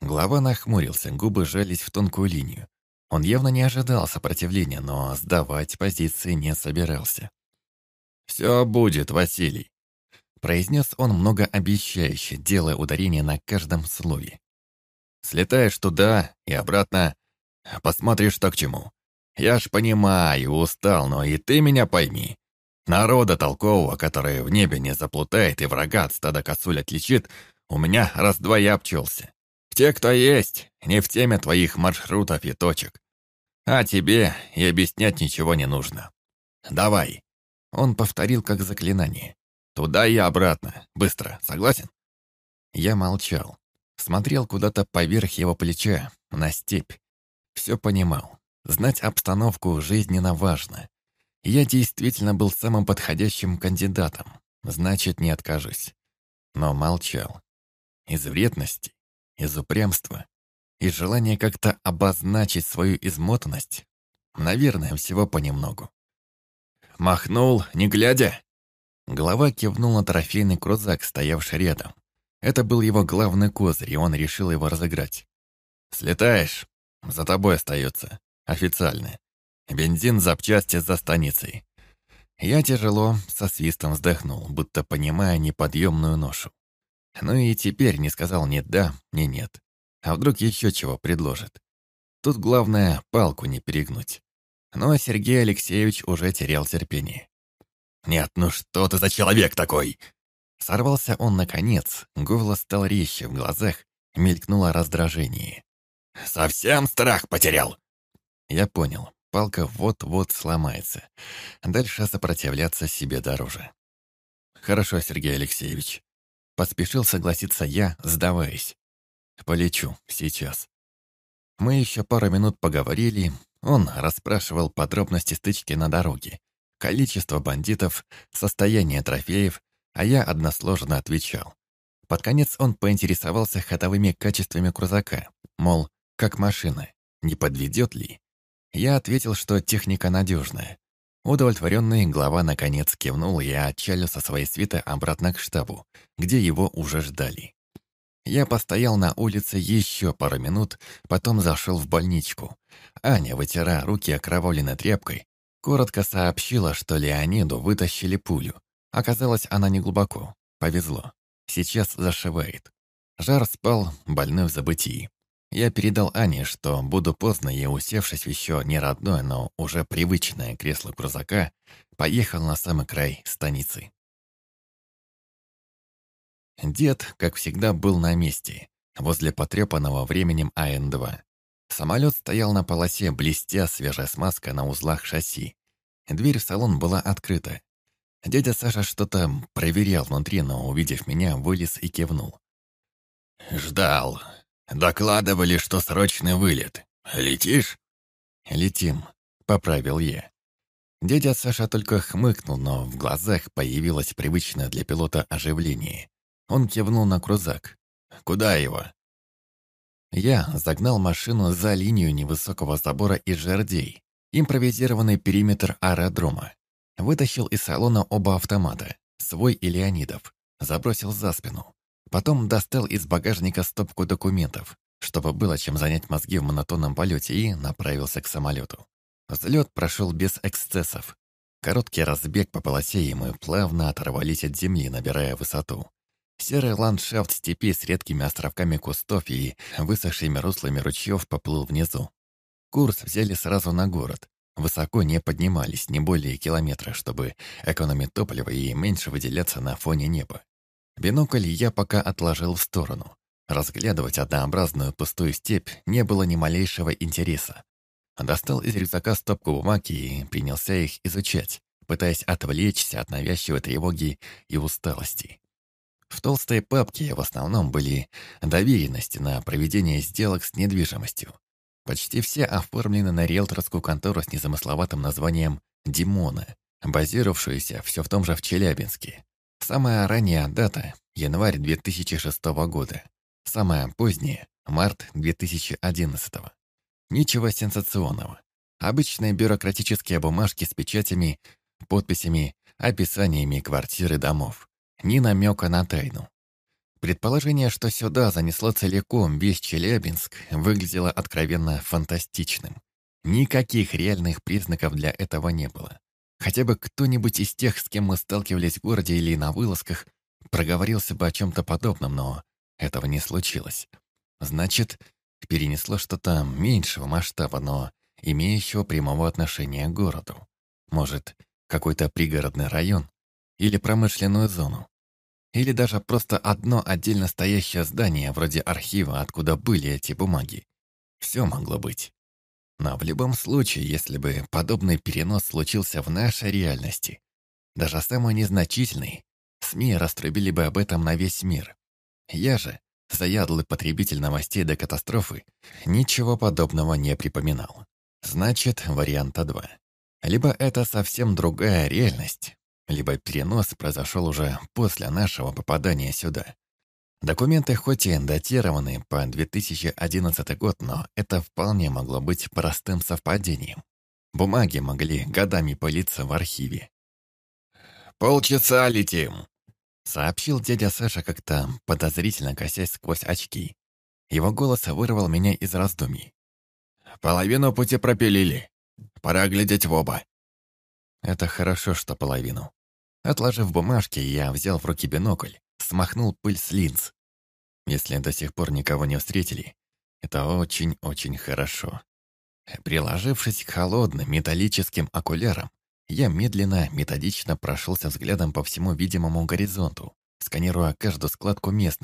Глава нахмурился, губы жались в тонкую линию. Он явно не ожидал сопротивления, но сдавать позиции не собирался. «Все будет, Василий», — произнес он многообещающе, делая ударение на каждом слове. «Слетаешь туда и обратно, посмотришь, что к чему. Я ж понимаю, устал, но и ты меня пойми. Народа толкового, который в небе не заплутает и врага от стада косуль отличит, у меня раз-два я обчелся. Те, кто есть, не в теме твоих маршрутов и точек. А тебе и объяснять ничего не нужно. Давай. Он повторил как заклинание. Туда и обратно. Быстро. Согласен? Я молчал. Смотрел куда-то поверх его плеча, на степь. Все понимал. Знать обстановку жизненно важно. Я действительно был самым подходящим кандидатом, значит, не откажусь. Но молчал. Из вредности, из упрямства, из желания как-то обозначить свою измотанность. Наверное, всего понемногу. Махнул, не глядя. Глава кивнул на трофейный крузак, стоявший рядом. Это был его главный козырь, и он решил его разыграть. «Слетаешь, за тобой остается. Официально. Бензин, запчасти за станицей. Я тяжело, со свистом вздохнул, будто понимая неподъемную ношу. Ну и теперь не сказал ни да, ни нет. А вдруг еще чего предложит. Тут главное палку не перегнуть. Но Сергей Алексеевич уже терял терпение. «Нет, ну что ты за человек такой?» Сорвался он наконец, голос стал резче в глазах, мелькнуло раздражение. «Совсем страх потерял?» Я понял, палка вот-вот сломается. Дальше сопротивляться себе дороже. «Хорошо, Сергей Алексеевич». Поспешил согласиться я, сдаваясь. «Полечу, сейчас». Мы еще пару минут поговорили, он расспрашивал подробности стычки на дороге, количество бандитов, состояние трофеев, а я односложно отвечал. Под конец он поинтересовался ходовыми качествами крузака, мол, как машина, не подведет ли. Я ответил, что техника надежная. Удовлетворенный глава наконец кивнул и отчалил со своей свиты обратно к штабу, где его уже ждали. Я постоял на улице еще пару минут, потом зашел в больничку. Аня, вытирая руки окровавленной тряпкой, коротко сообщила, что Леониду вытащили пулю. Оказалось, она не глубоко. Повезло. Сейчас зашивает. Жар спал, больной в забытии. Я передал Ане, что буду поздно и, усевшись в еще не родное, но уже привычное кресло крузака, поехал на самый край станицы. Дед, как всегда, был на месте, возле потрепанного временем АН-2. Самолет стоял на полосе, блестя свежая смазка на узлах шасси. Дверь в салон была открыта. Дядя Саша что-то проверял внутри, но, увидев меня, вылез и кивнул. «Ждал. Докладывали, что срочный вылет. Летишь?» «Летим», — поправил я. Дядя Саша только хмыкнул, но в глазах появилось привычное для пилота оживление. Он кивнул на крузак. «Куда его?» Я загнал машину за линию невысокого забора из жердей, импровизированный периметр аэродрома. Вытащил из салона оба автомата, свой и Леонидов, забросил за спину. Потом достал из багажника стопку документов, чтобы было чем занять мозги в монотонном полете и направился к самолету. Взлет прошел без эксцессов. Короткий разбег по полосе, и мы плавно оторвались от земли, набирая высоту. Серый ландшафт степи с редкими островками кустов и высохшими руслами ручьев поплыл внизу. Курс взяли сразу на город. Высоко не поднимались, не более километра, чтобы экономить топливо и меньше выделяться на фоне неба. Бинокль я пока отложил в сторону. Разглядывать однообразную пустую степь не было ни малейшего интереса. Достал из рюкзака стопку бумаги и принялся их изучать, пытаясь отвлечься от навязчивой тревоги и усталости. В толстой папке в основном были доверенности на проведение сделок с недвижимостью. Почти все оформлены на риэлторскую контору с незамысловатым названием «Димона», базировавшуюся все в том же в Челябинске. Самая ранняя дата – январь 2006 года. Самая поздняя – март 2011. Ничего сенсационного. Обычные бюрократические бумажки с печатями, подписями, описаниями квартир и домов. Ни намека на тайну. Предположение, что сюда занесло целиком весь Челябинск, выглядело откровенно фантастичным. Никаких реальных признаков для этого не было. Хотя бы кто-нибудь из тех, с кем мы сталкивались в городе или на вылазках, проговорился бы о чем-то подобном, но этого не случилось. Значит, перенесло что-то меньшего масштаба, но имеющего прямого отношения к городу. Может, какой-то пригородный район или промышленную зону. Или даже просто одно отдельно стоящее здание, вроде архива, откуда были эти бумаги. Все могло быть. Но в любом случае, если бы подобный перенос случился в нашей реальности, даже самый незначительный, СМИ раструбили бы об этом на весь мир. Я же, заядлый потребитель новостей до катастрофы, ничего подобного не припоминал. Значит, варианта два. Либо это совсем другая реальность, либо перенос произошел уже после нашего попадания сюда. Документы хоть и датированы по 2011 год, но это вполне могло быть простым совпадением. Бумаги могли годами пылиться в архиве. «Полчаса летим», — сообщил дядя Саша как-то подозрительно косясь сквозь очки. Его голос вырвал меня из раздумий. «Половину пути пропилили. Пора глядеть в оба». Это хорошо, что половину. Отложив бумажки, я взял в руки бинокль, смахнул пыль с линз. Если до сих пор никого не встретили, это очень-очень хорошо. Приложившись к холодным металлическим окулярам, Я медленно, методично прошелся взглядом по всему видимому горизонту, сканируя каждую складку местности.